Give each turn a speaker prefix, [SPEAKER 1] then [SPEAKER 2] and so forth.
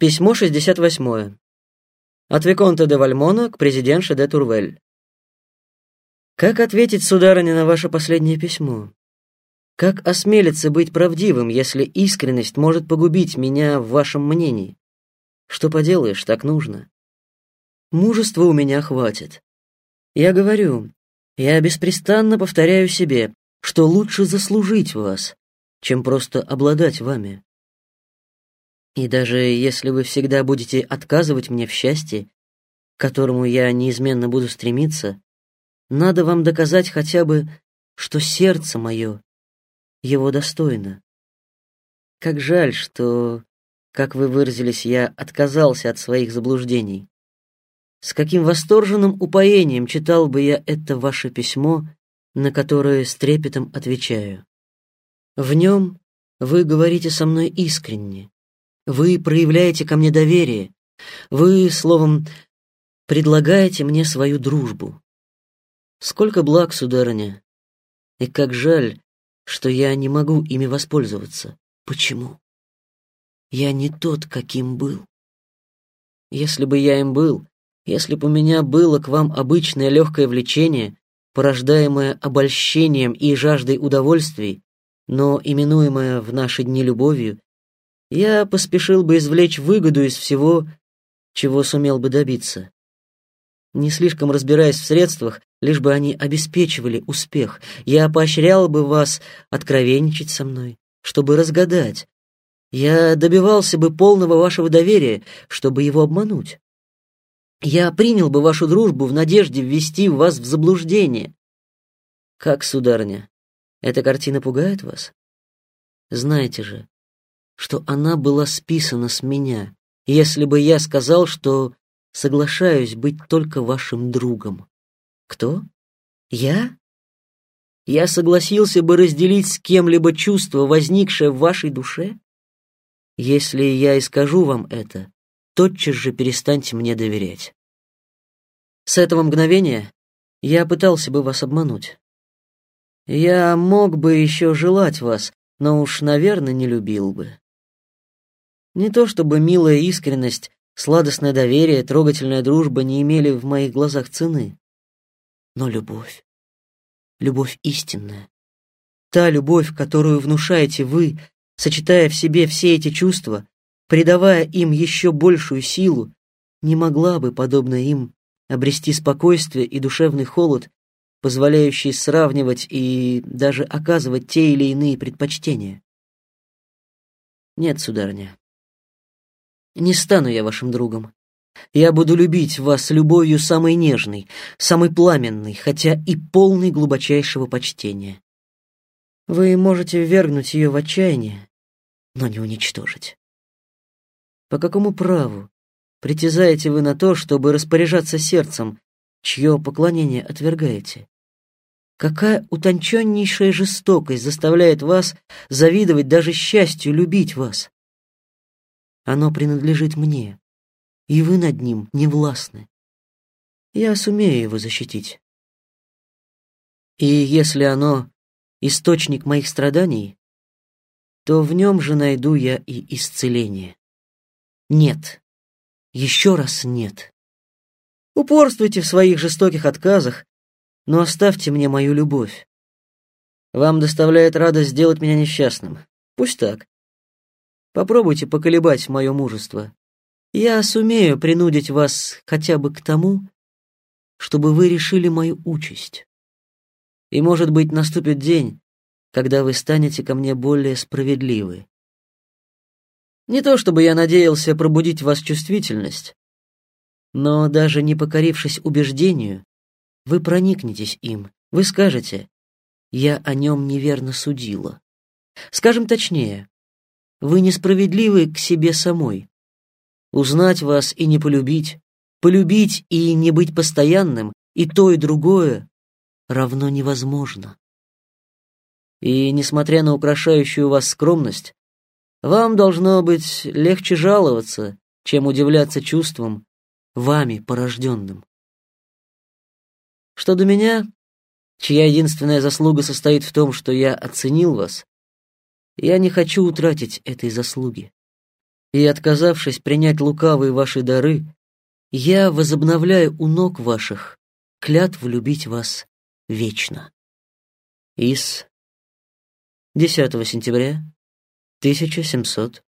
[SPEAKER 1] Письмо 68. От Виконта де Вальмона к президентше де Турвель. Как ответить, сударыня, на ваше последнее письмо? Как осмелиться быть правдивым, если искренность может погубить меня в вашем мнении? Что поделаешь, так нужно. Мужества у меня хватит. Я говорю, я беспрестанно повторяю себе, что лучше заслужить вас, чем просто обладать вами. И даже если вы всегда будете отказывать мне в счастье, к которому я неизменно буду стремиться, надо вам доказать хотя бы, что сердце мое его достойно. Как жаль, что, как вы выразились, я отказался от своих заблуждений. С каким восторженным упоением читал бы я это ваше письмо, на которое с трепетом отвечаю. В нем вы говорите со мной искренне, вы проявляете ко мне доверие. Вы, словом, предлагаете мне свою дружбу. Сколько благ, сударыня. И как жаль, что я не могу ими воспользоваться. Почему? Я не тот, каким был. Если бы я им был, если бы у меня было к вам обычное легкое влечение, порождаемое обольщением и жаждой удовольствий, но именуемое в наши дни любовью, я поспешил бы извлечь выгоду из всего, чего сумел бы добиться. Не слишком разбираясь в средствах, лишь бы они обеспечивали успех, я поощрял бы вас откровенничать со мной, чтобы разгадать. Я добивался бы полного вашего доверия, чтобы его обмануть. Я принял бы вашу дружбу в надежде ввести вас в заблуждение. Как, сударыня, эта картина пугает вас? Знаете же, что она была списана с меня, если бы я сказал, что соглашаюсь быть только вашим другом. Кто? Я? Я согласился бы разделить с кем-либо чувство, возникшее в вашей душе? Если я и скажу вам это, тотчас же перестаньте мне доверять. С этого мгновения я пытался бы вас обмануть. Я мог бы еще желать вас, но уж, наверное, не любил бы. Не то чтобы милая искренность, сладостное доверие, трогательная дружба не имели в моих глазах цены. Но любовь, любовь истинная, та любовь, которую внушаете вы, сочетая в себе все эти чувства, придавая им еще большую силу, не могла бы, подобно им, обрести спокойствие и душевный холод, позволяющий сравнивать и даже оказывать те или иные предпочтения. Нет, сударыня, не стану я вашим другом. Я буду любить вас любовью самой нежной, самой пламенной, хотя и полной глубочайшего почтения. Вы можете ввергнуть ее в отчаяние, но не уничтожить. По какому праву притязаете вы на то, чтобы распоряжаться сердцем, чье поклонение отвергаете? Какая утонченнейшая жестокость заставляет вас завидовать даже счастью любить вас? Оно принадлежит мне, и вы над ним не властны. Я сумею его защитить. И если оно — источник моих страданий, то в нем же найду я и исцеление. Нет, еще раз нет. Упорствуйте в своих жестоких отказах, но оставьте мне мою любовь. Вам доставляет радость сделать меня несчастным. Пусть так. Попробуйте поколебать мое мужество. Я сумею принудить вас хотя бы к тому, чтобы вы решили мою участь. И, может быть, наступит день, когда вы станете ко мне более справедливы. Не то чтобы я надеялся пробудить в вас чувствительность, но даже не покорившись убеждению, вы проникнетесь им, вы скажете, я о нем неверно судила. Скажем точнее, вы несправедливы к себе самой. Узнать вас и не полюбить, полюбить и не быть постоянным, и то, и другое равно невозможно. И, несмотря на украшающую вас скромность, вам должно быть легче жаловаться, чем удивляться чувствам, вами порожденным. Что до меня, чья единственная заслуга состоит в том, что я оценил вас, я не хочу утратить этой заслуги. и отказавшись принять лукавые ваши дары, я возобновляю у ног ваших клятву любить вас вечно. Из 10 сентября 1700